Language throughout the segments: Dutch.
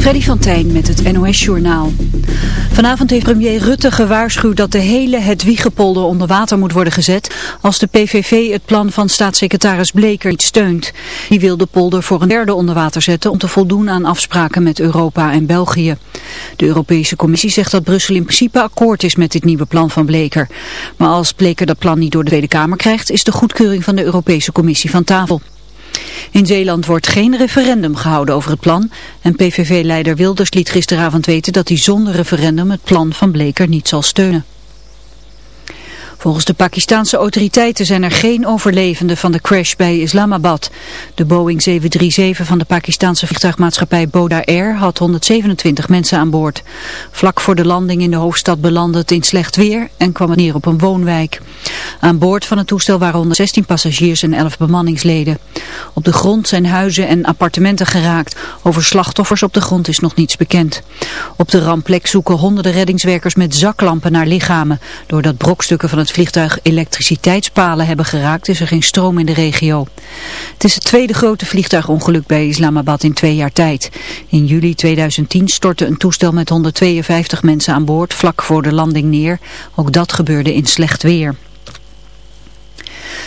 Freddy van Tijn met het NOS-journaal. Vanavond heeft premier Rutte gewaarschuwd dat de hele Hedwiegepolder onder water moet worden gezet als de PVV het plan van staatssecretaris Bleker niet steunt. Die wil de polder voor een derde onder water zetten om te voldoen aan afspraken met Europa en België. De Europese Commissie zegt dat Brussel in principe akkoord is met dit nieuwe plan van Bleker. Maar als Bleker dat plan niet door de Tweede Kamer krijgt is de goedkeuring van de Europese Commissie van tafel. In Zeeland wordt geen referendum gehouden over het plan en PVV-leider Wilders liet gisteravond weten dat hij zonder referendum het plan van Bleker niet zal steunen. Volgens de Pakistanse autoriteiten zijn er geen overlevenden van de crash bij Islamabad. De Boeing 737 van de Pakistanse vliegtuigmaatschappij Boda Air had 127 mensen aan boord. Vlak voor de landing in de hoofdstad belandde het in slecht weer en kwam het neer op een woonwijk. Aan boord van het toestel waren 116 passagiers en 11 bemanningsleden. Op de grond zijn huizen en appartementen geraakt. Over slachtoffers op de grond is nog niets bekend. Op de rampplek zoeken honderden reddingswerkers met zaklampen naar lichamen. Doordat brokstukken van het vliegtuig elektriciteitspalen hebben geraakt is er geen stroom in de regio. Het is het tweede grote vliegtuigongeluk bij Islamabad in twee jaar tijd. In juli 2010 stortte een toestel met 152 mensen aan boord vlak voor de landing neer. Ook dat gebeurde in slecht weer.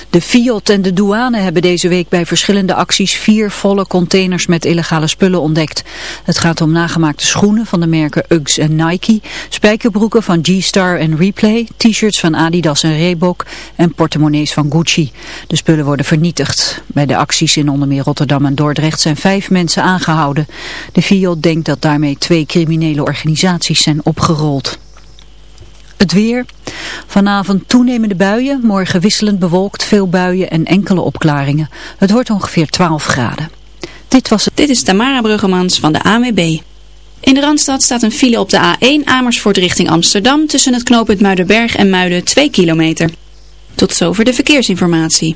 De Fiat en de douane hebben deze week bij verschillende acties vier volle containers met illegale spullen ontdekt. Het gaat om nagemaakte schoenen van de merken Uggs en Nike, spijkerbroeken van G-Star en Replay, t-shirts van Adidas en Reebok en portemonnees van Gucci. De spullen worden vernietigd. Bij de acties in onder meer Rotterdam en Dordrecht zijn vijf mensen aangehouden. De Fiat denkt dat daarmee twee criminele organisaties zijn opgerold. Het weer. Vanavond toenemende buien, morgen wisselend bewolkt, veel buien en enkele opklaringen. Het wordt ongeveer 12 graden. Dit was het. Dit is Tamara Bruggemans van de AWB. In de Randstad staat een file op de A1 Amersfoort richting Amsterdam tussen het knooppunt Muidenberg en Muiden 2 kilometer. Tot zover de verkeersinformatie.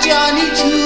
Johnny too.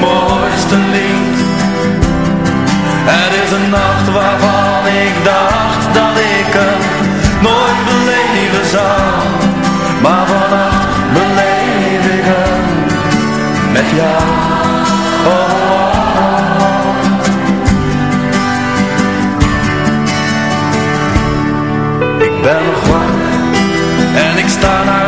Mooiste lied. Het is een nacht waarvan ik dacht dat ik hem nooit beleven zou. Maar vannacht beleef ik hem met jou. Oh, oh, oh. Ik ben nog en ik sta naar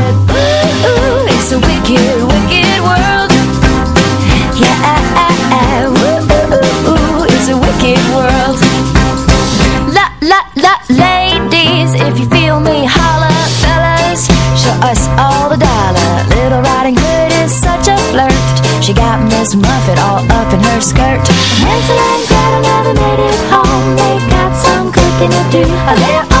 will.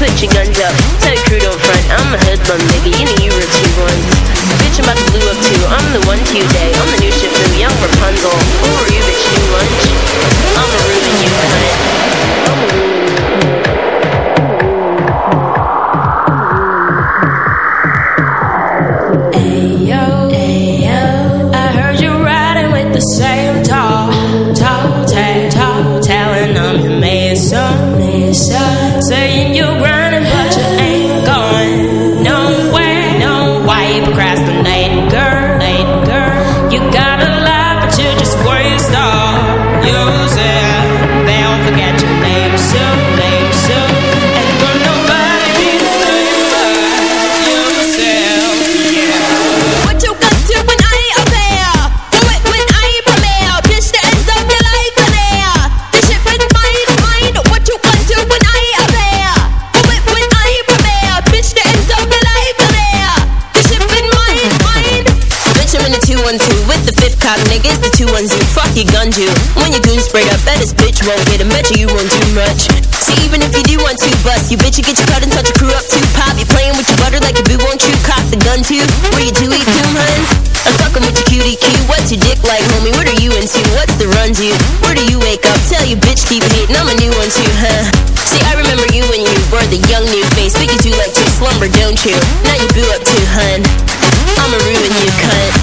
Put your guns up, tell your crew don't front. I'm a hoodlum, baby. you know you were two ones. Bitch, I'm about to blue up too. I'm the one to day. I'm the new ship from young Rapunzel. Who are you, bitch, new lunch? I'm a ruin you, cunt. I'm a ruin won't get a match you want too much See, even if you do want to bust You bitch, you get your cut and touch your crew up too Pop, you playing with your butter like a boo Won't you cock the gun too? What you do, eat coon, hun? I'm fucking with your cutie cue What's your dick like, homie? What are you into? What's the run to? Where do you wake up? Tell you bitch keep hating I'm a new one too, huh? See, I remember you when you were the young new face But you do like to slumber, don't you? Now you boo up too, hun I'ma ruin you, cunt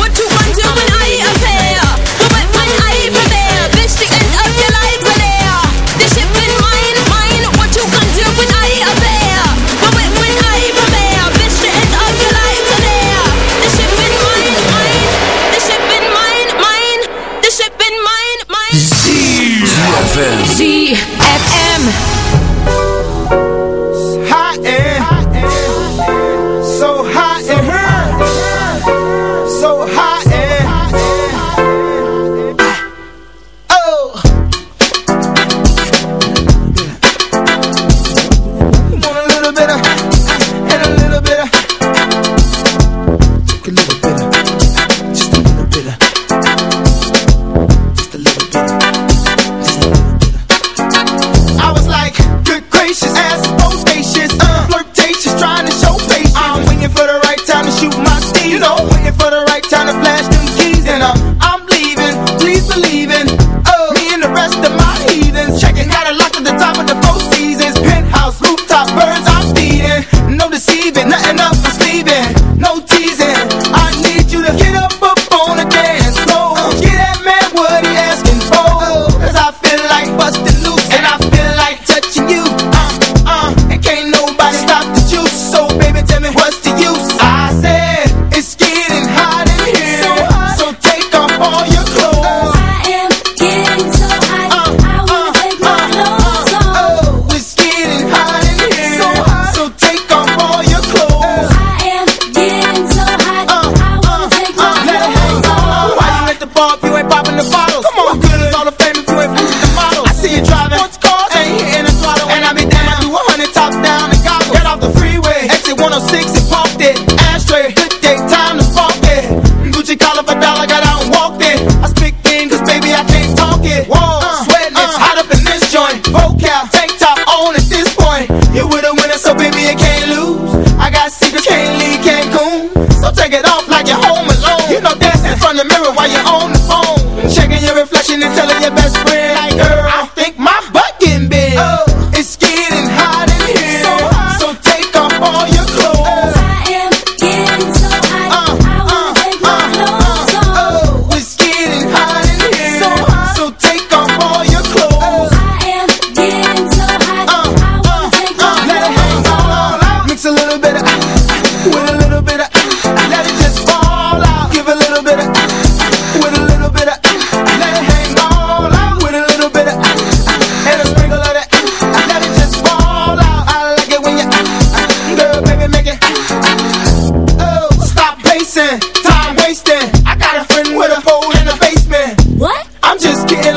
wasting. I got a friend with a pole in the basement. What? I'm just kidding.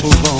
So long